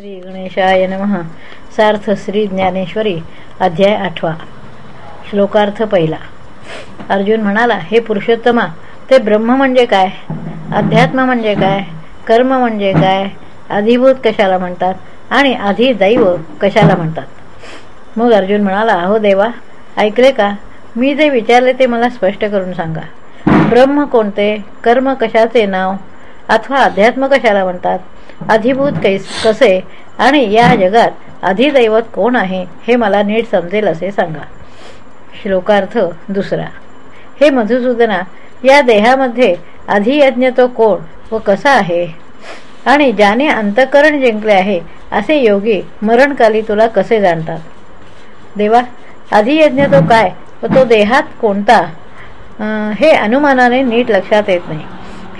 श्री गणेशाय नमः. सार्थ श्री ज्ञानेश्वरी अध्याय आठवा. श्लोकार्थ पहिला. अर्जुन म्हणाला हे पुरुषोत्तमा ते ब्रह्म म्हणजे काय? अध्यात्म म्हणजे काय? कर्म म्हणजे काय? अधिभूत कशाला म्हणतात? आणि आधी दैव कशाला म्हणतात? मग अर्जुन म्हणाला अहो देवा ऐकले का? मी जे विचारले ते मला स्पष्ट करून सांगा. ब्रह्म कोणते? कर्म कशाचे नाव? अथवा अध्यात्म कशाला म्हणतात? अधिभूत कैस कसे? आणि या जगात अधिदैवत कोण आहे? हे मला नीट समजेल असे सांगा. श्लोकार्थ दुसरा. हे मधुसूदना या देहामध्ये अधियज्ञ तो कोण व कसा आहे? आणि ज्याने अंतकरण जिंकले आहे असे योगी मरणकाली तुला कसे जाणतात? देवा अधियज्ञ तो काय व तो देहात कोणता? हे अनुमानाने नीट लक्षात येत नाही.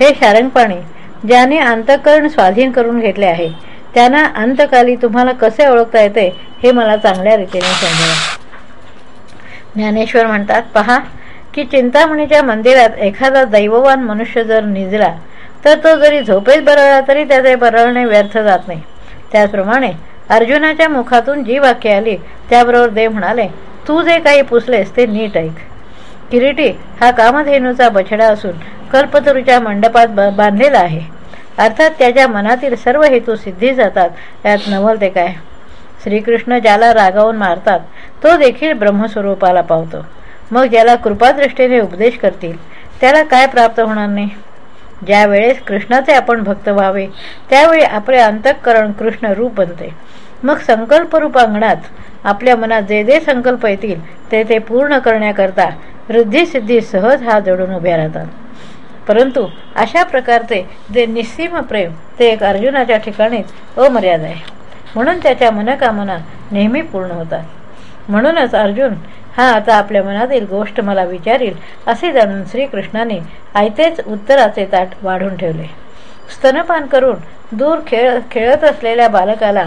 हे शारंगपाणी ज्याने अंतकरण स्वाधीन करून घेतले आहे. त्यांना अंतकाली तुम्हाला कसे ओळखता येते हे मला चांगल्या रीतीने समजा ज्ञानेश्वर म्हणतात पहा की चिंतामणीच्या मंदिरात एखादा दैववान मनुष्य जर निजला तर तो जरी झोपेत बरळला तरी त्याचे बरळणे व्यर्थ जात नाही. त्याचप्रमाणे अर्जुनाच्या मुखातून जी वाक्य आली त्याबरोबर देव म्हणाले तू जे काही पुसलेस ते नीट ऐक. किरीटी हा कामधेनूचा बछडा असून कल्पतरूच्या मंडपात बांधलेला आहे. अर्थात त्याच्या मनातील सर्व हेतू सिद्धी जातात. त्यात नवल ते काय? श्रीकृष्ण ज्याला रागावून मारतात तो देखील ब्रह्मस्वरूपाला पावतो. मग ज्याला कृपादृष्टीने उपदेश करतील त्याला काय प्राप्त होणार नाही? ज्या वेळेस कृष्णाचे आपण भक्त व्हावे त्यावेळी आपले अंतःकरण कृष्ण रूप बनते. मग संकल्परूप अंगणात आपल्या मनात जे जे संकल्प येतील ते ते पूर्ण करण्याकरता वृद्धिसिद्धी सहज हात जोडून उभ्या राहतात. परंतु अशा प्रकारचे जे निस्सीम प्रेम ते एक अर्जुनाच्या ठिकाणीच अमर्याद आहे. म्हणून त्याच्या मनकामना नेहमी पूर्ण होतात. म्हणूनच अर्जुन हा आता आपल्या मनातील गोष्ट मला विचारील असे जाणून श्रीकृष्णाने आयतेच उत्तराचे ताट वाढून ठेवले. स्तनपान करून दूर खेळ खेळत असलेल्या बालकाला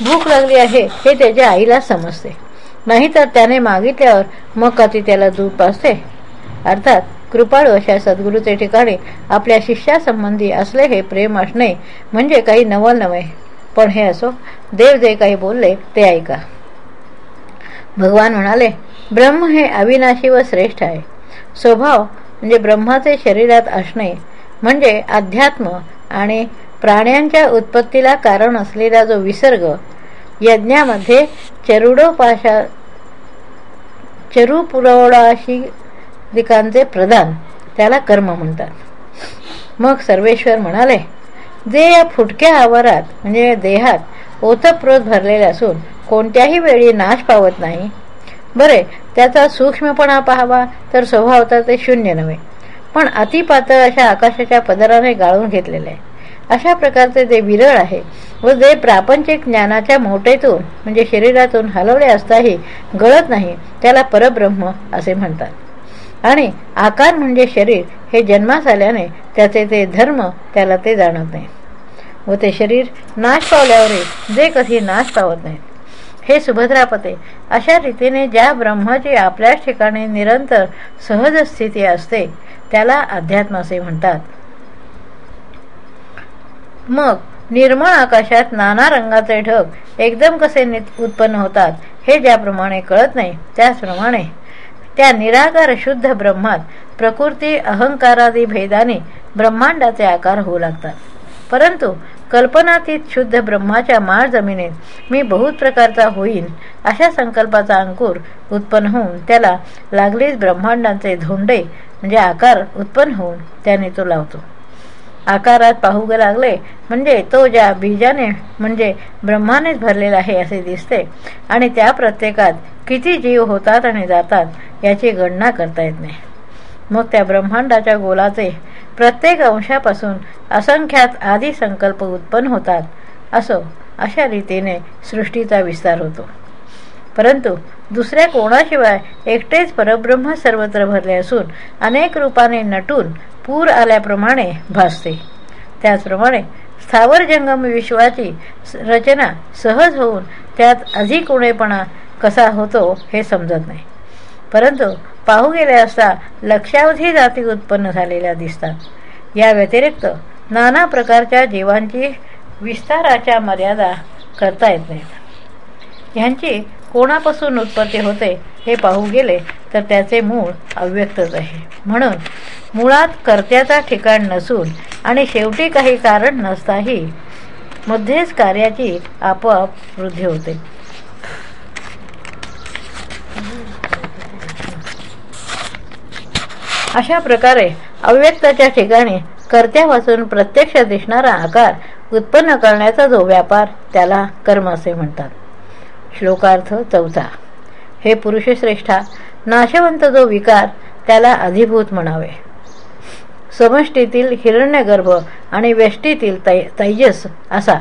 भूक लागली आहे हे त्याच्या आईला समजते. नाहीतर त्याने मागितल्यावर मग कधी त्याला दूध पाजते? अर्थात कृपाळू अशा सद्गुरूचे ठिकाणी आपल्या शिष्यासंबंधी असले हे प्रेम असणे म्हणजे काही नवल नव्हे. पण हे असो देव जे काही बोलले ते ऐका. भगवान म्हणाले ब्रह्म हे अविनाशी व श्रेष्ठ आहे. स्वभाव म्हणजे ब्रह्माचे शरीरात असणे म्हणजे अध्यात्म आणि प्राण्यांच्या उत्पत्तीला कारण असलेला जो विसर्ग यज्ञामध्ये चरुडोपाशा चरुपुरवडाशी दिकांचे प्रदान त्याला कर्म म्हणतात. मग सर्वेश्वर म्हणाले जे या फुटक्या आवारात म्हणजे देहात ओतप्रोत भरलेले असून कोणत्याही वेळी नाश पावत नाही. बरे त्याचा सूक्ष्मपणा पाहावा तर स्वभावता ते शून्य नव्हे. पण अतिपातळ अशा आकाशाच्या पदराने गाळून घेतलेले आहे. अशा प्रकारचे जे विरळ आहे व जे प्रापंचिक ज्ञानाच्या मोठेतून म्हणजे शरीरातून हलवले असताही गळत नाही त्याला परब्रह्म असे म्हणतात. आणि आकार म्हणजे शरीर हे जन्मास आल्याने त्याचे ते धर्म त्याला ते जाणत नाही. व ते शरीर नाश पावल्यावरही जे कधी नाश पावत नाही. हे सुभद्रापते अशा रीतीने ज्या ब्रह्माची आपल्याच ठिकाणी निरंतर सहज स्थिती असते त्याला अध्यात्म असे म्हणतात. मग निर्मळ आकाशात नाना रंगाचे ढग एकदम कसे उत्पन्न होतात हे ज्याप्रमाणे कळत नाही त्याचप्रमाणे. त्या निराकार शुद्ध ब्रह्मात प्रकृती अहंकारादी भेदाने ब्रह्मांडाचे आकार होऊ लागतात. परंतु कल्पनातीत शुद्ध ब्रह्माच्या माळ जमिनीत मी बहुत प्रकारचा होईन अशा संकल्पाचा अंकुर उत्पन्न होऊन त्याला लागलीच ब्रह्मांडाचे धोंडे म्हणजे आकार उत्पन्न होऊन त्याने तो लावतो. आकारात पाहू लागले. म्हणजे तो ज्या बीजाने म्हणजे ब्रह्मानेच भरलेला आहे असे दिसते. आणि त्या प्रत्येकात किती जीव होतात आणि जातात याची गणना करता येत नाही. मग त्या ब्रह्मांडाच्या गोलाचे प्रत्येक अंशापासून असंख्यात आदी संकल्प उत्पन्न होतात असो अशा रीतीने सृष्टीचा विस्तार होतो. परंतु दुसऱ्या कोणाशिवाय एकटेच परब्रह्म सर्वत्र भरले असून अनेक रूपाने नटून पूर आल्याप्रमाणे भासते. त्याचप्रमाणे स्थावर जंगम विश्वाची रचना सहज होऊन त्यात अधिक उणेपणा कसा होतो हे समजत नाही. परंतु पाहू गेले असता लक्षावधी जाती उत्पन्न झालेल्या दिसतात. या व्यतिरिक्त नाना प्रकारच्या जीवांची विस्ताराच्या मर्यादा करता येत नाहीत. ह्यांची कोणापासून उत्पत्ती होते हे पाहू गेले तर त्याचे मूळ अव्यक्तच आहे. म्हणून मुळात कर्त्याचा ठिकाण नसून आणि शेवटी काही कारण नसताही मध्येच कार्याची आपोआप वृद्धी होते. अशा प्रकारे अव्यक्ताच्या ठिकाणी कर्त्यापासून प्रत्यक्ष दिसणारा आकार उत्पन्न करण्याचा जो व्यापार त्याला कर्म असे म्हणतात. श्लोकार्थ चौथा. हे पुरुषश्रेष्ठा नाशवंत जो विकार त्याला अधिभूत म्हणावे. समष्टीतील हिरण्यगर्भ आणि व्यष्टीतील तै तैजस असा.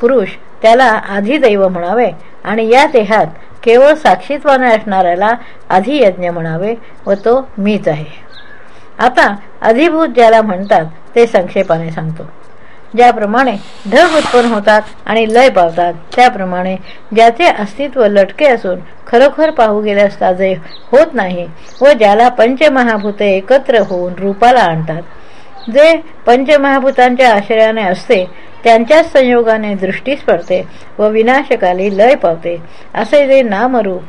पुरुष त्याला आधिदैव म्हणावे आणि या देहात केवळ साक्षीत्वाने असणाऱ्याला अधियज्ञ म्हणावे व तो मीच आहे. आता अधिभूत ज्याला म्हणतात ते संक्षेपाने सांगतो. ज्याप्रमाणे ढग उत्पन्न होतात आणि लय पावतात. त्याप्रमाणे ज्याचे अस्तित्व लटके असून खरोखर पाहू गेले असता जे होत नाही व ज्याला पंचमहाभूते एकत्र होऊन रूपाला आणतात. जे पंचमहाभूतांच्या आश्रयाने असते त्यांच्याच संयोगाने दृष्टीस पडते व विनाशकाली लय पावते. असे जे नामरूप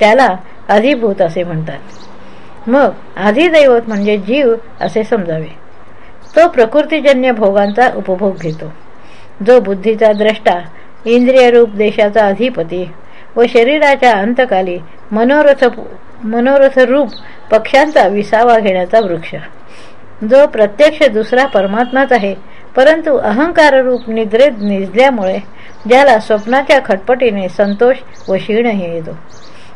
त्याला अधिभूत असे म्हणतात. मग आधिदैवत म्हणजे जीव असे समजावे. तो प्रकृतीजन्य भोगांचा उपभोग घेतो. जो बुद्धीचा द्रष्टा इंद्रियरूप देशाचा अधिपती व शरीराच्या अंतकाली मनोरथ मनोरथरूप पक्षांचा विसावा घेण्याचा वृक्ष. जो प्रत्यक्ष दुसरा परमात्माच आहे परंतु अहंकाररूप निद्रेत निजल्यामुळे ज्याला स्वप्नाच्या खटपटीने संतोष व क्षीणही येतो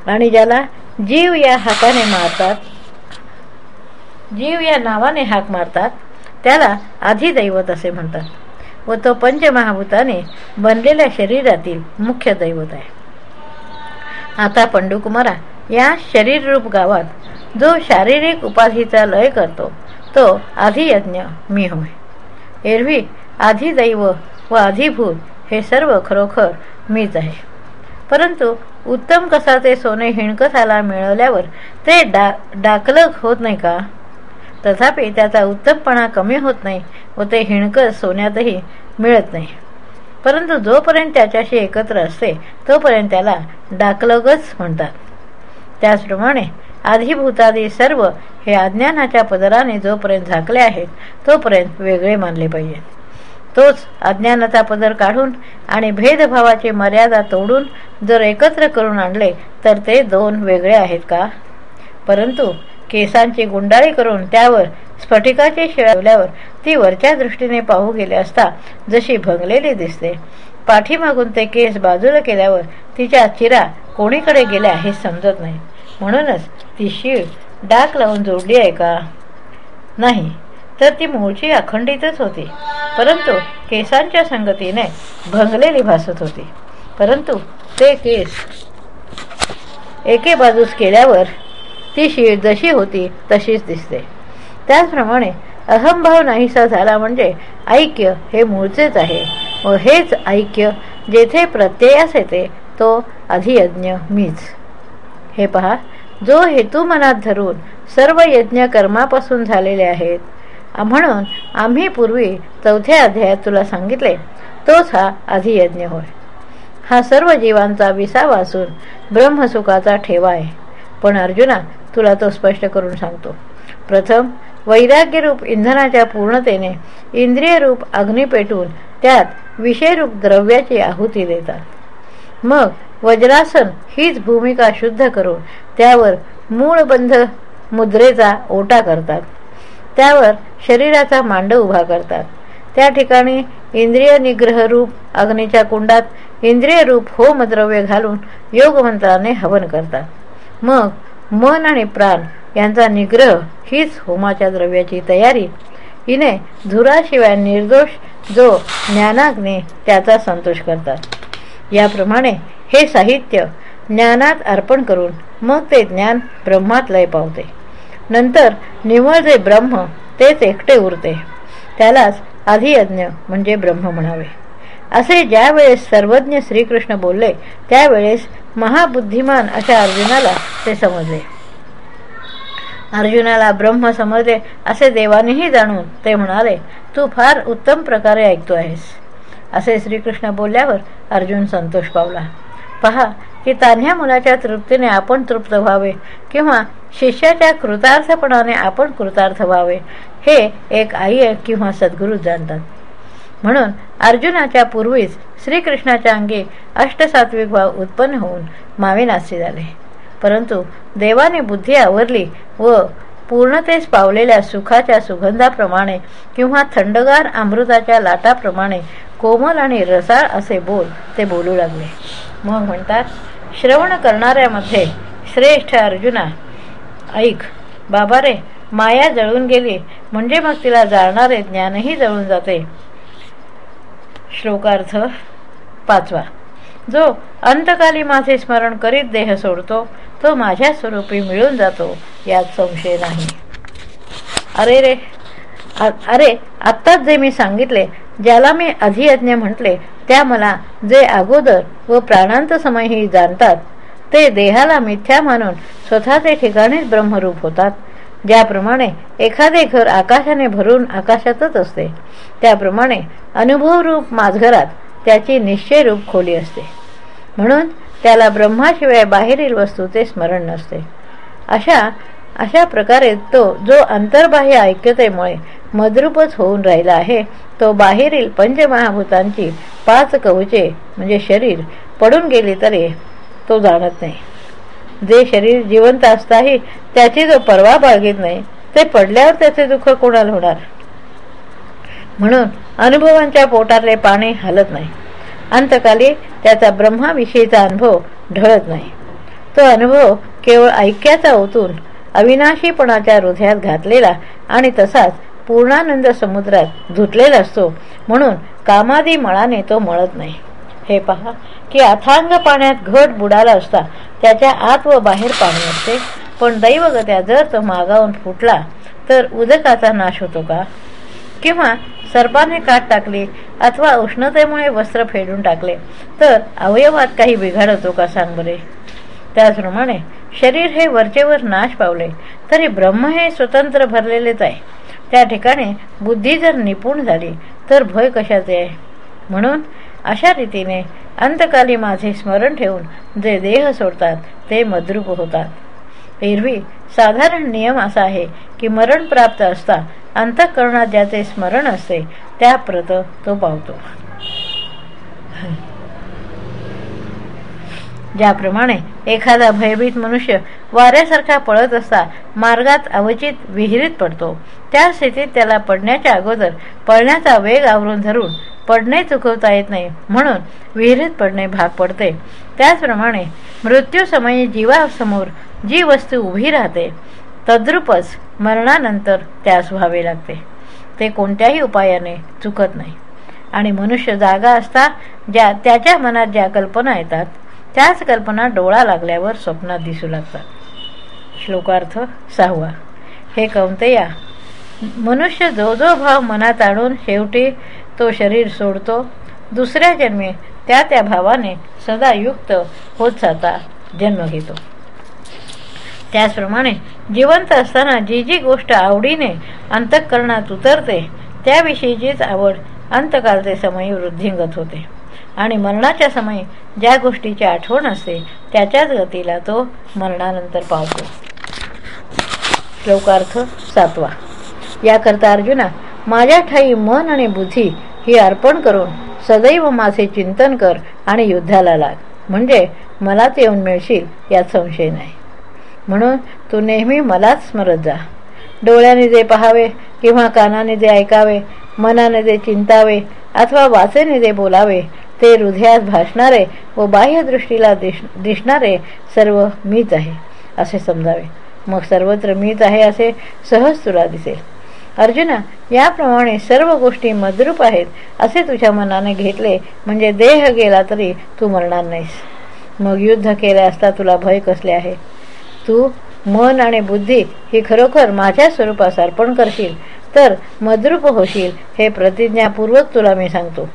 आणि ज्याला जीव या हाकाने मारतात जीव या नावाने हाक मारतात त्याला अधिदैवत असे म्हणतात व तो पंचमहाभूताने बनलेल्या शरीरातील मुख्य दैवत आहे. आता पंडुकुमारा या शरीररूप गावात जो शारीरिक उपाधीचा लय करतो तो आधियज्ञ मी होय. एरवी आधिदैव व आधिभूत हे सर्व खरोखर मीच आहे. परंतु उत्तम कसाचे सोने हिणकसाला मिळवल्यावर ते डा डाकलक होत नाही का? तथापि त्याचा उत्तमपणा कमी होत नाही व ते हिणकर सोन्यातही मिळत नाही. परंतु जोपर्यंत त्याच्याशी एकत्र असते तोपर्यंत त्याला डाकलगच म्हणतात. त्याचप्रमाणे आधिभूतादी सर्व हे अज्ञानाच्या पदराने जोपर्यंत झाकले आहेत तोपर्यंत वेगळे मानले पाहिजे. तोच अज्ञानाचा पदर काढून आणि भेदभावाची मर्यादा तोडून जर एकत्र करून आणले तर ते दोन वेगळे आहेत का? परंतु केसांची गुंडाळी करून त्यावर स्फटिकाची शिळवल्यावर ती वरच्या दृष्टीने पाहू गेले असता जशी भंगलेली दिसते. पाठीमागून ते केस बाजूला केल्यावर तिच्या चिरा कोणीकडे गेल्या हे समजत नाही. म्हणूनच ती शीळ डाक लावून जोडली आहे का? नाही. तर ती मूळची अखंडितच होती. परंतु केसांच्या संगतीने भंगलेली भासत होती. परंतु ते केस एके बाजूस केल्यावर ती शीळ जशी होती तशीच दिसते. त्याचप्रमाणे अहंभाव नाहीसा झाला म्हणजे ऐक्य हे मूळचेच आहे. व हेच ऐक्य जेथे प्रत्ययास येते तो अधियज्ञ मीच. हे पहा जो हेतू मनात धरून सर्व यज्ञ कर्मापासून झालेले आहेत म्हणून आम्ही पूर्वी चौथ्या अध्यायात तुला सांगितले तोच हा अधियज्ञ होय. हा सर्व जीवांचा विसावा असून ब्रह्मसुखाचा ठेवा आहे. पण अर्जुना तुला तो स्पष्ट करून सांगतो. प्रथम वैराग्यरूप इंधनाच्या पूर्णतेने इंद्रियरूप अग्नी पेटून त्यात विषयरूप द्रव्याची आहुती देतात. मग वज्रासन हीच भूमिका शुद्ध करून त्यावर मूळबंध मुद्रेचा ओटा करतात. त्यावर शरीराचा मांड उभा करतात. त्या ठिकाणी इंद्रिय निग्रह रूप अग्नीच्या कुंडात इंद्रिय रूप होमद्रव्य घालून योगमंत्राने हवन करतात. मग मन आणि प्राण यांचा निग्रह हीच होमाच्या द्रव्याची तयारी. हिने धुराशिवाय निर्दोष जो ज्ञानाग्ने त्याचा संतोष करतात. याप्रमाणे हे साहित्य ज्ञानात अर्पण करून मग ते ज्ञान ब्रह्मात लय पावते. नंतर निव्वळ जे ब्रह्म तेच एकटे उरते. त्यालाच अधियज्ञ म्हणजे ब्रह्म म्हणावे. असे ज्यावेळेस सर्वज्ञ श्रीकृष्ण बोलले त्यावेळेस महाबुद्धिमान अशा अर्जुनाला ते समजले. अर्जुनाला ब्रह्म समजले असे देवानेही जाणून ते म्हणाले तू फार उत्तम प्रकारे ऐकतो आहेस. असे श्रीकृष्ण बोलल्यावर अर्जुन संतोष पावला. पहा की तान्ह्या मुलाच्या तृप्तीने आपण तृप्त व्हावे किंवा शिष्याच्या कृतार्थपणाने आपण कृतार्थ व्हावे हे एक आई किंवा सद्गुरू जाणतात. म्हणून अर्जुनाच्या पूर्वीच श्रीकृष्णाच्या अंगी अष्टसात्विक भाव उत्पन्न होऊन मावेनासी झाले. परंतु देवाने बुद्धी आवरली व पूर्णतेस पावलेल्या सुखाच्या सुगंधाप्रमाणे किंवा थंडगार अमृताच्या लाटाप्रमाणे कोमल आणि रसाळ असे बोल ते बोलू लागले. मग म्हणतात श्रवण करणाऱ्यामध्ये श्रेष्ठ अर्जुना ऐक बाबा रे माया जळून गेली. म्हणजे मग तिला जाळणारे ज्ञानही जळून जाते. श्लोकार्थ पाचवा. जो अंतकाली माझे स्मरण करीत देह सोडतो तो माझ्या स्वरूपी मिळून जातो यात संशय नाही. अरे रे अरे आत्ताच जे मी सांगितले ज्याला मी अधियज्ञ म्हटले त्या मला जे अगोदर व प्राणांत समयही जाणतात ते देहाला मिथ्या मानून स्वतःचे ठिकाणीच ब्रह्मरूप होतात. ज्याप्रमाणे एखादे घर आकाशाने भरून आकाशातच असते त्याप्रमाणे अनुभवरूप माझघरात त्याची निश्चयरूप खोली असते. म्हणून त्याला ब्रह्माशिवाय बाहेरील वस्तूचे स्मरण नसते. अशा अशा प्रकारे तो जो अंतर्बाह्य ऐक्यतेमुळे मद्रूपच होऊन राहिला आहे तो बाहेरील पंचमहाभूतांची पाच कवचे म्हणजे शरीर पडून गेली तरी तो जाणत नाही. जे शरीर जिवंत असताही त्याची जो परवा बाळगीत नाही ते पडल्यावर त्याचे दुःख कोणाला होणार? म्हणून अनुभवांच्या पोटातले पाणी हलत नाही. अंतकाली त्याचा ब्रह्माविषयीचा अनुभव ढळत नाही. तो अनुभव केवळ ऐक्याचा ओतून अविनाशीपणाच्या हृदयात घातलेला आणि तसाच पूर्णानंद समुद्रात धुतलेला असतो म्हणून कामादी मळाने तो मळत नाही. हे पहा की अथांग पाण्यात घट बुडाला असता त्याच्या आत व बाहेर पाणी असते. पण दैवगत्या जर तो मागावून फुटला तर उदकाचा नाश होतो का? किंवा सर्पाने काट टाकली अथवा उष्णतेमुळे वस्त्र फेडून टाकले तर अवयवात काही बिघाड होतो का सांग बरे? त्याचप्रमाणे शरीर हे वरचेवर नाश पावले तरी ब्रह्म हे स्वतंत्र भरलेलेच आहे. त्या ठिकाणी बुद्धी जर निपुण झाली तर भय कशाचे आहे? म्हणून अशा रीतीने अंतकाली माझे स्मरण ठेवून जे देह सोडतात ते मद्रूप होतात. एरवी साधारण नियम असा आहे की मरण प्राप्त असता अंतःकरणात ज्याचे स्मरण असते त्या प्रत तो पावतो. ज्याप्रमाणे एखादा भयभीत मनुष्य वाऱ्यासारखा पळत असता मार्गात अवचित विहिरीत पडतो. त्या स्थितीत त्याला पडण्याच्या अगोदर पळण्याचा वेग आवरून धरून पडणे चुकवता येत नाही म्हणून विहिरीत पडणे भाग पडते. त्याचप्रमाणे मृत्यूसमयी जीवासमोर जी वस्तू उभी राहते तद्रूपच मरणानंतर त्यास व्हावे लागते. ते कोणत्याही उपायाने चुकत नाही. आणि मनुष्य जागा असता ज्या त्याच्या मनात ज्या कल्पना येतात त्याच कल्पना डोळा लागल्यावर स्वप्नात दिसू लागतात. श्लोकार्थ सहावा. हे कौंतया मनुष्य जो जो भाव मनात आणून शेवटी तो शरीर सोडतो. दुसऱ्या जन्मी त्या त्या भावाने सदा युक्त होत जाता जन्म घेतो. त्याचप्रमाणे जिवंत असताना जी जी गोष्ट आवडीने अंतःकरणात उतरते त्याविषयीचीच आवड अंतकालचे समय वृद्धिंगत होते. आणि मरणाच्या समयी ज्या गोष्टीची आठवण असते त्याच्याच गतीला तो मरणानंतर पावतो श्लोकार्थ सातवा. याकरता अर्जुना माझ्या ठाई मन आणि बुद्धी ही अर्पण करून सदैव माझे चिंतन कर आणि युद्धाला लाग. म्हणजे मलाच येऊन मिळशील यात संशय नाही. म्हणून तू नेहमी मलाच स्मरत जा. डोळ्याने जे पहावे किंवा कानाने जे ऐकावे मनाने जे चिंतावे अथवा वाचेने जे बोलावे ते हृदयात भासणारे व बाह्यदृष्टीला दिस दिसणारे सर्व मीच आहे असे समजावे. मग सर्वत्र मीच आहे असे सहज तुला दिसेल. अर्जुना याप्रमाणे सर्व गोष्टी मद्रूप आहेत असे तुझ्या मनाने घेतले म्हणजे देह गेला तरी तू मरणार नाहीस. मग युद्ध केले असता तुला भय कसले आहे? तू मन आणि बुद्धी ही खरोखर माझ्या स्वरूपास अर्पण करशील तर मद्रूप होशील हे प्रतिज्ञापूर्वक तुला मी सांगतो.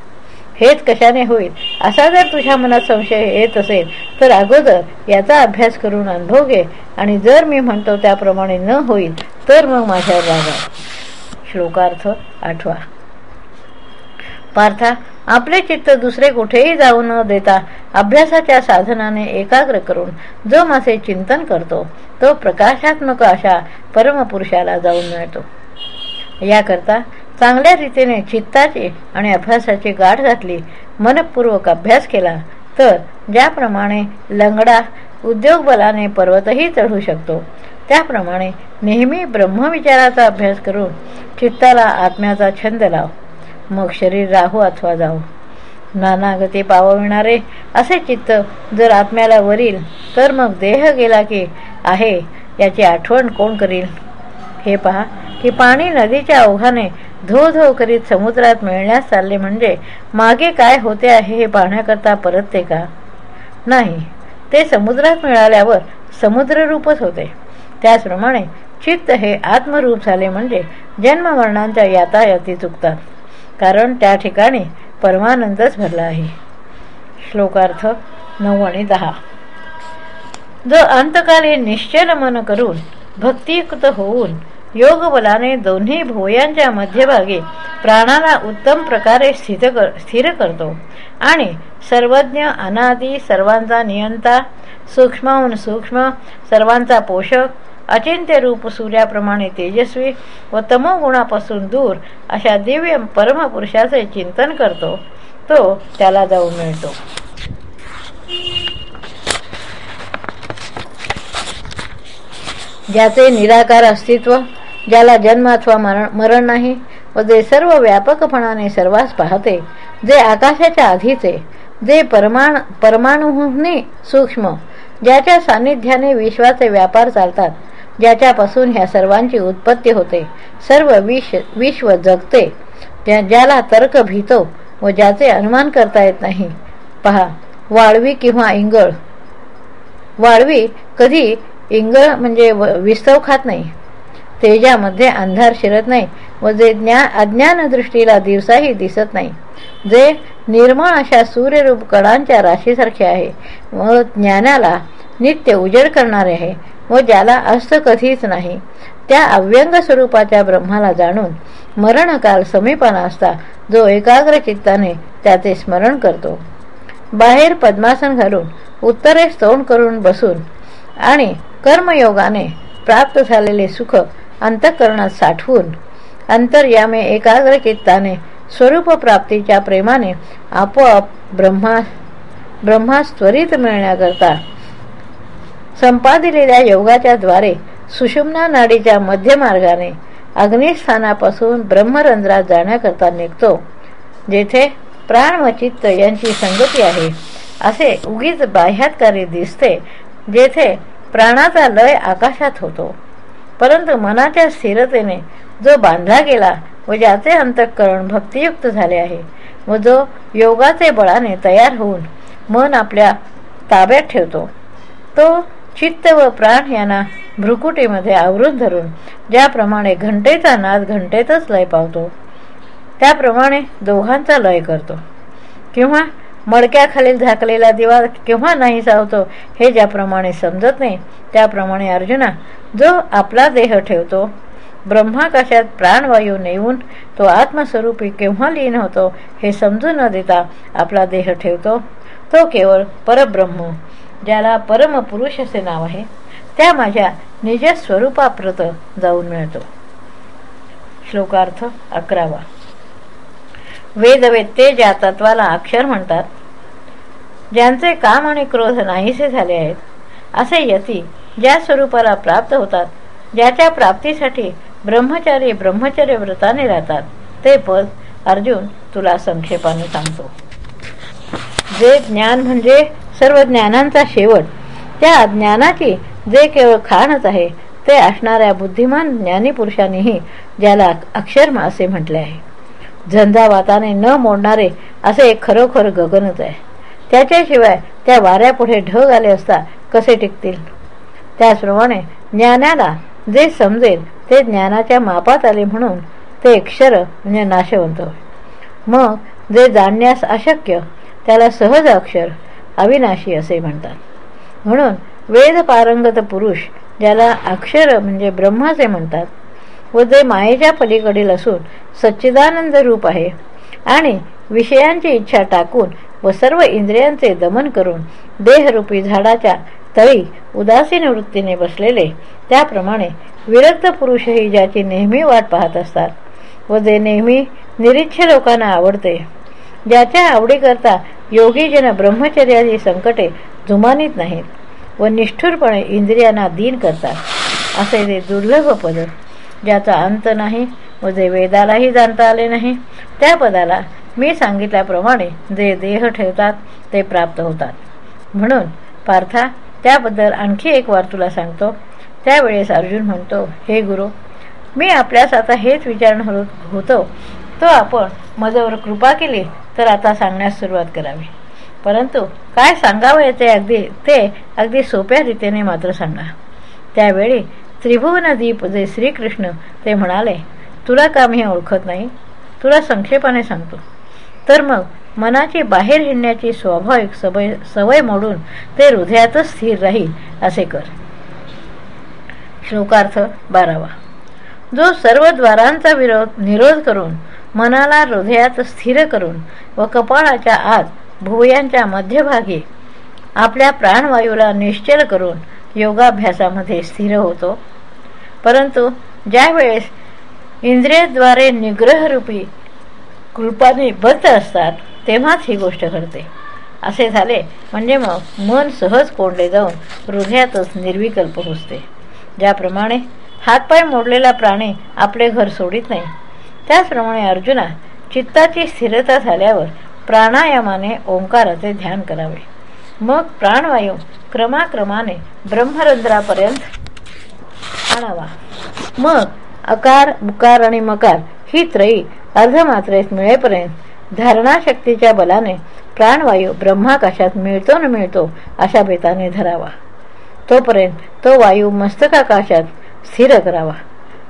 हेच कशाने होईल? असा जर तुझ्या मनात संशय येत असेल तर अगोदर याचा अभ्यास करून अनुभव घे. आणि जर मी म्हणतो त्याप्रमाणे न होईल तर मग माझ्यावर रागा. श्लोकार्थ आठवा. पार्था आपले चित्त दुसरे कुठेही जाऊ न देता अभ्यासाच्या साधनाने एकाग्र करून जो मासे चिंतन करतो तो प्रकाशात्मक अशा परमपुरुषाला जाऊन मिळतो. याकरता चांगल्या रीतीने चित्ताची आणि अभ्यासाची गाठ घातली मनपूर्वक अभ्यास केला तर ज्याप्रमाणे लंगडा उद्योग बलाने पर्वतही चढू शकतो त्याप्रमाणे नेहमी ब्रह्मविचाराचा अभ्यास करून चित्ताला आत्म्याचा छंद लाव. मग शरीर राहू अथवा जाऊ. नाना गती पावविणारे असे चित्त जर आत्म्याला वरील तर मग देह गेला की आहे याची आठवण कोण करील? हे पहा की पाणी नदीच्या ओघाने धो धो करीत समुद्रात मिळण्यास चालले म्हणजे मागे काय होते आहे हे पाहण्याकरता परतते का? नाही ते समुद्रात मिळाल्यावर समुद्ररूपच होते. त्याचप्रमाणे चित्त हे आत्मरूप झाले म्हणजे जन्ममरणांच्या यातायाती चुकतात. कारण त्या ठिकाणी परमानंदच भरला आहे. श्लोकार्थ नऊ आणि दहा. जो अंतकाली निश्चल मन करून भक्तियुक्त होऊन योगबलाने दोन्ही भोयांच्या मध्यभागी प्राणाला उत्तम प्रकारे स्थित कर स्थिर करतो. आणि सर्वज्ञ अनादी सर्वांचा नियंता सूक्ष्महून सूक्ष्म सर्वांचा पोषक अचिंत्य रूप सूर्याप्रमाणे तेजस्वी व तमोगुणापासून दूर अशा दिव्य परमपुरुषाचे चिंतन करतो. तो त्याला जाऊ मिळतो. ज्याचे निराकार अस्तित्व ज्याला जन्म अथवा मरण मरण नाही व जे सर्व व्यापकपणाने सर्वांस पाहते जे आकाशाच्या आधीचे जे परमाण परमाणूंनी सूक्ष्म ज्याच्या सान्निध्याने विश्वाचे व्यापार चालतात ज्याच्यापासून ह्या सर्वांची उत्पत्ती होते सर्व विश विश्व जगते ज्या ज्याला तर्क भीतो व ज्याचे अनुमान करता येत नाही. पहा वाळवी किंवा इंगळ. वाळवी कधी इंगळ म्हणजे विस्तव खात नाही. तेजामध्ये अंधार शिरत नाही व जे ज्ञा अज्ञान दृष्टीला दिवसाही दिसत नाही. जे निर्मळ अशा सूर्यरूप कणांच्या राशीसारखे आहे व ज्ञानाला नित्य उजेड करणारे आहे व ज्याला अस्त कधीच नाही. त्या अव्यंग स्वरूपाच्या ब्रह्माला जाणून मरणकाल समीपना असता जो एकाग्र चित्ताने त्याचे स्मरण करतो. बाहेर पद्मासन घालून उत्तरेस तोंड करून बसून आणि कर्मयोगाने प्राप्त झालेले सुख अंतःकरणात साठवून अंतर्यामे एकाग्र चित्ताने स्वरूप प्राप्तीच्या प्रेमाने आपोआप ब्रह्मा ब्रह्मास्वरित मिळण्याकरता संपादिलेल्या योगाच्या द्वारे सुषुम्ना नाडीच्या मध्यमार्गाने अग्निस्थानापासून ब्रह्मरंध्रात जाण्याकरता निघतो जेथे प्राण व चित्त यांची संगती आहे असे उगीच बाह्यातकारी दिसते जेथे प्राणाचा लय आकाशात होतो. परंतु मनाच्या स्थिरतेने जो बांधला गेला व ज्याचे अंतःकरण भक्तियुक्त झाले आहे व जो योगाचे बळाने तयार होऊन मन आपल्या ताब्यात ठेवतो तो चित्त व प्राण यांना भ्रुकुटीमध्ये आवरून धरून ज्याप्रमाणे घंटेचा नाद घंटेतच लय पावतो त्याप्रमाणे दोघांचा लय करतो किंवा मडक्याखालील झाकलेला दिवा केव्हा नाही सावतो हे ज्याप्रमाणे समजत नाही त्याप्रमाणे अर्जुना जो आपला देह ठेवतो ब्रह्माकाशात प्राणवायू नेऊन तो आत्मस्वरूपी केव्हा लीन होतो हे समजू न देता आपला देह ठेवतो. तो केवळ परब्रह्म ज्याला परमपुरुष असे नाव आहे त्या माझ्या निजस्वरूपाप्रत जाऊन मिळतो. श्लोकार्थ अकरावा. वेदवेत्ते ज्या तत्वाला अक्षर म्हणतात. ज्यांचे काम आणि क्रोध नाहीसे झाले आहेत असे यती ज्या स्वरूपाला प्राप्त होतात ज्याच्या प्राप्तीसाठी ब्रह्मचारी ब्रह्मचर्य व्रताने राहतात ते पद अर्जुन तुला संक्षेपाने सांगतो. जे ज्ञान म्हणजे सर्व ज्ञानांचा शेवट. त्या ज्ञानाची जे केवळ खाणच आहे ते असणाऱ्या बुद्धिमान ज्ञानी पुरुषांनीही ज्याला अक्षर असे म्हटले आहे. झंझावाताने न मोडणारे असे एक खरोखर गगनच आहे. त्याच्याशिवाय त्या वाऱ्यापुढे ढग आले असता कसे टिकतील? त्याचप्रमाणे ज्ञानाला जे समजेल ते ज्ञानाच्या मापात आले म्हणून ते अक्षर म्हणजे नाशवंत. मग जे जाणण्यास अशक्य त्याला सहज अक्षर अविनाशी असे म्हणतात. म्हणून वेद पारंगत पुरुष ज्याला अक्षर म्हणजे ब्रह्माचे म्हणतात व जे मायेच्या पलीकडील असून सच्चिदानंद रूप आहे. आणि विषयांची इच्छा टाकून व सर्व इंद्रियांचे दमन करून देहरूपी झाडाच्या तळी उदासीन वृत्तीने बसलेले त्याप्रमाणे विरक्त पुरुषही ज्याची नेहमी वाट पाहत असतात व जे नेहमी निरीच्छ लोकांना आवडते ज्याच्या आवडीकरता योगीजन ब्रह्मचर्यादी संकटे जुमानीत नाहीत व निष्ठुरपणे इंद्रियांना दीन करतात असे ते दुर्लभ पद ज्याचा अंत नाही व जे वेदालाही जाणता आले नाही त्या पदाला मी सांगितल्याप्रमाणे जे देह ठेवतात ते प्राप्त होतात. म्हणून पार्था त्याबद्दल आणखी एक वार तुला सांगतो. त्यावेळेस अर्जुन म्हणतो हे गुरु मी आपल्यास आता हेच विचारणं होतो तो आपण माझ्यावर कृपा केली तर आता सांगण्यास सुरुवात करावी. परंतु काय सांगावं ते अगदी ते अगदी सोप्या रीतीने मात्र सांगा. त्यावेळी त्रिभुवनदीप जे श्रीकृष्ण ते म्हणाले तुला का मी ओळखत नाही? तुला संक्षेपाने सांगतो. तर मग मनाची बाहेर हिंडण्याची स्वाभाविक सवय सवय मोडून ते हृदयातच स्थिर राहील असे कर. श्लोकार्थ बारावा. जो सर्व द्वारांचा विरोध निरोध करून मनाला हृदयात स्थिर करून व कपाळाच्या आत भुवयांच्या मध्यभागी आपल्या प्राणवायूला निश्चल करून योगाभ्यासामध्ये स्थिर होतो. परंतु ज्या वेळेस इंद्रियद्वारे निग्रहरूपी कृपाने बद्ध असतात तेव्हाच ही गोष्ट घडते. असे झाले म्हणजे मग मन सहज कोंडले जाऊन हृदयातच निर्विकल्प घुसते ज्याप्रमाणे हातपाय मोडलेला प्राणी आपले घर सोडित नाही त्याचप्रमाणे अर्जुना चित्ताची स्थिरता झाल्यावर प्राणायामाने ओंकाराचे ध्यान करावे. मग प्राणवायू क्रमाक्रमाने ब्रह्मरंध्रापर्यंत आणावा. मग अकार मुकार आणि मकार ही त्रयी अर्धमात्रेस मिळेपर्यंत धारणाशक्तीच्या बलाने प्राणवायू ब्रह्माकाशात मिळतो न मिळतो अशा बेताने धरावा. तोपर्यंत तो वायू मस्तकाकाशात स्थिर करावा.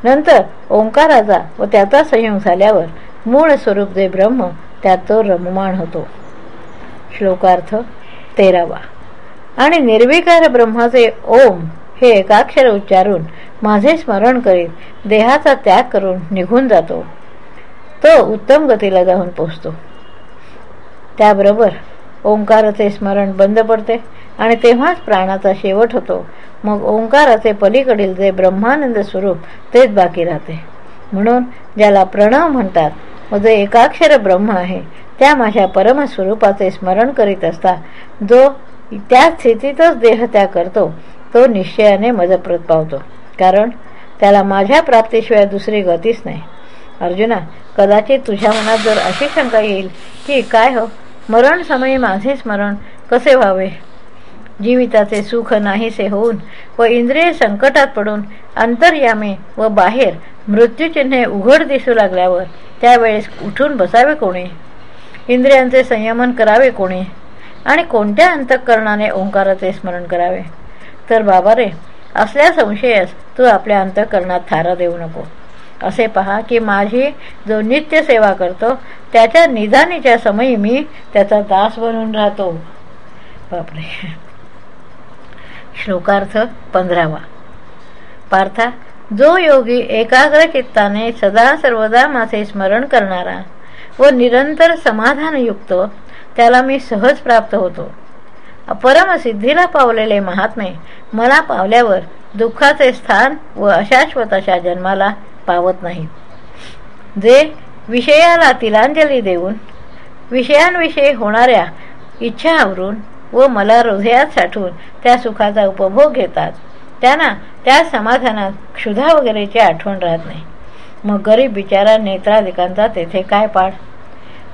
नंतर ओंकाराचा व त्याचा संयोग झाल्यावर मूळ स्वरूप जे ब्रह्म त्यात तो रममाण होतो. श्लोकार्थ तेरावा. आणि निर्विकार ब्रह्माचे ओम हे एकाक्षर उच्चारून माझे स्मरण करीत देहाचा त्याग करून निघून जातो. तो उत्तम गतीला जाऊन पोचतो. त्याबरोबर ओंकाराचे स्मरण बंद पडते आणि तेव्हाच प्राणाचा शेवट होतो. मग ओंकाराचे पलीकडील जे ब्रह्मानंद स्वरूप तेच बाकी राहते. म्हणून ज्याला प्रणव म्हणतात व एकाक्षर ब्रह्म आहे त्या माझ्या परमस्वरूपाचे स्मरण करीत असता जो त्या स्थितीतच देहत्या करतो तो निश्चयाने मजप्रत पावतो. कारण त्याला माझ्या प्राप्तीशिवाय दुसरी गतीच नाही. अर्जुना कदाचित तुझ्या मनात जर अशी शंका येईल की काय हो? मरण समयी माझे स्मरण कसे व्हावे? जीविताचे सुख नाहीसे होऊन व इंद्रिय संकटात पडून अंतर्यामे व बाहेर मृत्यूचिन्हे उघड दिसू लागल्यावर त्यावेळेस उठून बसावे कोणी? इंद्रियांचे संयमन करावे कोणी? आणि कोणत्या अंतःकरणाने ओंकाराचे स्मरण करावे? तर बाबा रे असल्या संशयास तू आपल्या अंतःकरणात थारा देऊ नको. असे पहा की माझी जो नित्य सेवा करतो त्याच्या निदानीच्या समयी मी त्याचा दास बनून राहतो. बापरे. श्लोकार्थ पंधरावा. पार्था जो योगी एकाग्र चित्ताने सदा सर्वदा माझे स्मरण करणारा व निरंतर समाधानयुक्त त्याला मी सहज प्राप्त होतो. अपरमसिद्धीला पावलेले महात्मे मला पावल्यावर दुःखाचे स्थान व अशाश्वत अशा जन्माला पावत नाहीत. जे विषयाला तिलांजली देऊन विषयांविषयी होणाऱ्या इच्छा आवरून व मला हृदयात साठवून त्या सुखाचा उपभोग घेतात. त्यांना त्या समाधानात क्षुधा वगैरेची आठवण राहत नाही. मग गरीब बिचारा नेत्राधिकांचा तेथे काय पाड?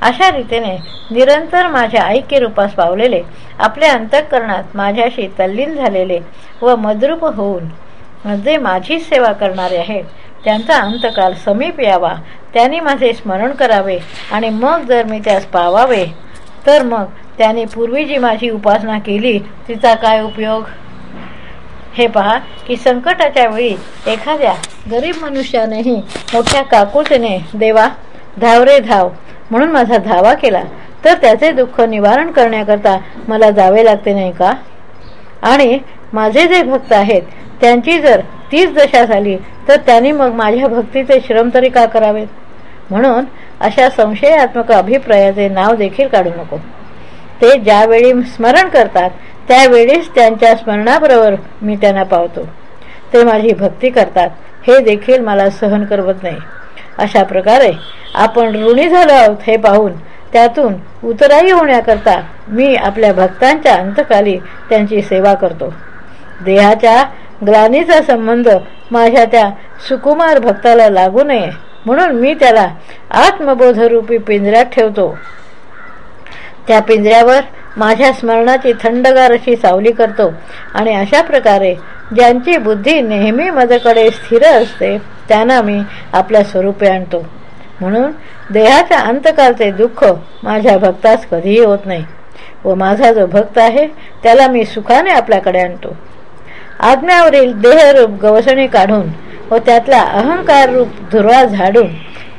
अशा रीतीने निरंतर माझ्या ऐक्य रूपास पावलेले आपल्या अंतःकरणात माझ्याशी तल्लीन झालेले व मद्रूप होऊन जे माझी सेवा करणारे आहेत त्यांचा अंतकाल समीप यावा त्यांनी माझे स्मरण करावे आणि मग जर मी त्यास पावावे तर मग त्याने पूर्वी जी माझी उपासना केली तिचा काय उपयोग? हे पहा की संकटाच्या वेळी एखाद्या गरीब मनुष्यानेही मोठ्या काकुळतेने देवा धावरे धाव म्हणून माझा धावा केला तर त्याचे दुःख निवारण करण्याकरता मला जावे लागते नाही का? आणि माझे जे भक्त आहेत त्यांची जर तीच दशा झाली तर त्यांनी मग माझ्या भक्तीचे श्रम तरी का करावेत? म्हणून अशा संशयात्मक अभिप्रायाचे नाव देखील काढू नको. ते ज्यावेळी स्मरण करतात त्यावेळीच त्यांच्या स्मरणाबरोबर मी त्यांना पावतो. ते माझी भक्ती करतात. हे देखील मला सहन करवत नाही. अशा प्रकारे आपण ऋणी झालो आहोत हे पाहून त्यातून उतराई होण्याकरता मी आपल्या भक्तांच्या अंतकाली त्यांची सेवा करतो. देहाच्या ग्लानीचा संबंध माझ्या त्या सुकुमार भक्ताला लागू नये. म्हणून मी त्याला आत्मबोधरूपी पिंजऱ्यात ठेवतो. त्या पिंजऱ्यावर माझ्या स्मरणाची थंडगार अशी सावली करतो आणि अशा प्रकारे ज्यांची बुद्धी नेहमी माझ्याकडे स्थिर असते त्यांना मी आपल्या स्वरूपे आणतो. म्हणून देहाच्या अंतकालचे दुःख माझ्या भक्तास कधीही होत नाही व माझा जो भक्त आहे त्याला मी सुखाने आपल्याकडे आणतो. आज्ञावरील देहरूप गवसणी काढून व त्यातला अहंकार रूप धुरवा झाडून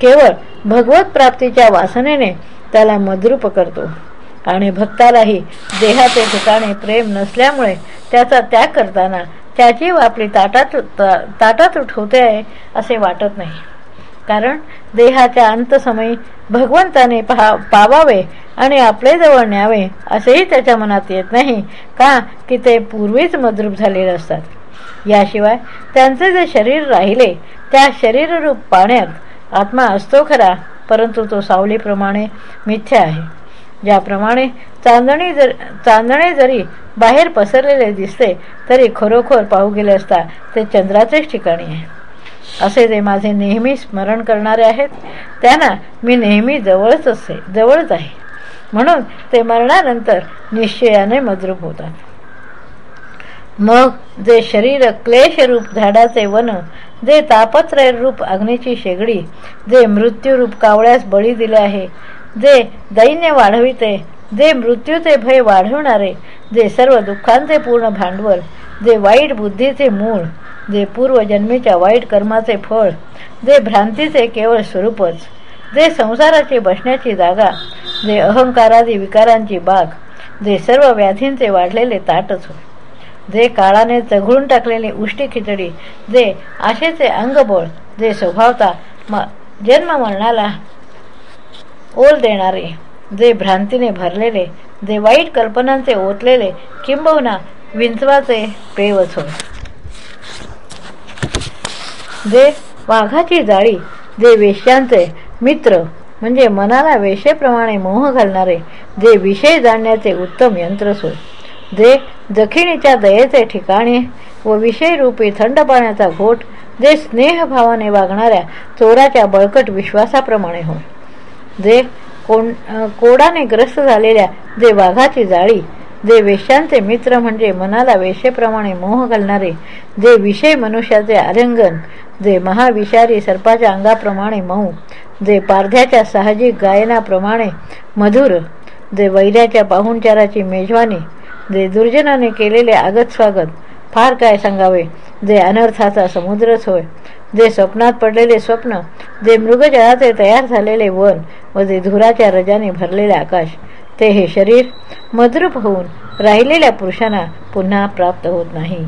केवळ भगवत प्राप्तीच्या वासनेने त्याला मद्रूप करतो. आणि भक्तालाही देहाचे ठिकाणी प्रेम नसल्यामुळे त्याचा त्याग करताना त्याची आपली ताटात ताटात होते आहे असे वाटत नाही. कारण देहाच्या अंतसमयी भगवंताने पहा पावावे आणि आपले जवळ न्यावे असेही त्याच्या मनात येत नाही का की ते पूर्वीच मद्रूप झालेले असतात. याशिवाय त्यांचे जे शरीर राहिले त्या शरीररूप पाण्यात आत्मा असतो खरा परंतु तो सावलीप्रमाणे मिथ्या आहे. ज्याप्रमाणे चांदणी जर चांदणे जरी बाहेर पसरलेले दिसते तरी खरोखर पाहू गेले असता ते चंद्राचेच ठिकाणी आहे. असे ते माझे नेहमी स्मरण करणारे आहेत त्यांना मी नेहमी जवळच असे जवळच आहे. म्हणून ते मरणानंतर निश्चयाने मद्रूप होतात. मग जे शरीर क्लेशरूप झाडाचे वन जे तापत्रय रूप अग्नीची शेगडी जे मृत्यूरूप कावळ्यास बळी दिले आहे जे दैन्य वाढविते जे मृत्यूचे भय वाढवणारे जे सर्व दुःखांचे पूर्ण भांडवल जे वाईट बुद्धीचे मूळ जे पूर्वजन्मीच्या वाईट कर्माचे फळ जे भ्रांतीचे केवळ स्वरूपच जे संसाराची बसण्याची जागा जे अहंकारादी विकारांची बाग जे सर्व व्याधींचे वाढलेले ताटच हो जे काळाने चघळून टाकलेली उष्टी खिचडी जे आशेचे अंगबोळ जे स्वभावता जन्म मरणाला ओल देणारे जे भ्रांतीने भरलेले जे वाईट कल्पनांचे ओतलेले किंबहुना विंचवाचे पेवच होय जे वाघाची जाळी जे वेश्यांचे मित्र म्हणजे मनाला वेशेप्रमाणे मोह घालणारे जे विषय जाणण्याचे उत्तम यंत्र सोय जे जखिणीच्या दयेचे ठिकाणे व विषयरूपी थंड पाण्याचा घोट जे स्नेहभावाने वागणाऱ्या चोराच्या बळकट विश्वासाप्रमाणे होय. जे कोण कोडाने ग्रस्त झालेल्या जे वाघाची जाळी जे वेश्यांचे मित्र म्हणजे मनाला वेशेप्रमाणे मोह घालणारे जे विषय मनुष्याचे आलिंगन जे महाविषारी सर्पाच्या अंगाप्रमाणे मऊ जे पारध्याच्या साहजिक गायनाप्रमाणे मधुर जे वैऱ्याच्या पाहुणचाराची मेजवानी जे दुर्जनाने केलेले आगत स्वागत फार काय सांगावे? जे अनर्थाचा समुद्रच होय. जे स्वप्नात पडलेले स्वप्न जे मृगजळाचे तयार झालेले वन व जे धुराच्या रजाने भरलेले आकाश ते हे शरीर मद्रूप होऊन राहिलेल्या पुरुषांना पुन्हा प्राप्त होत नाही.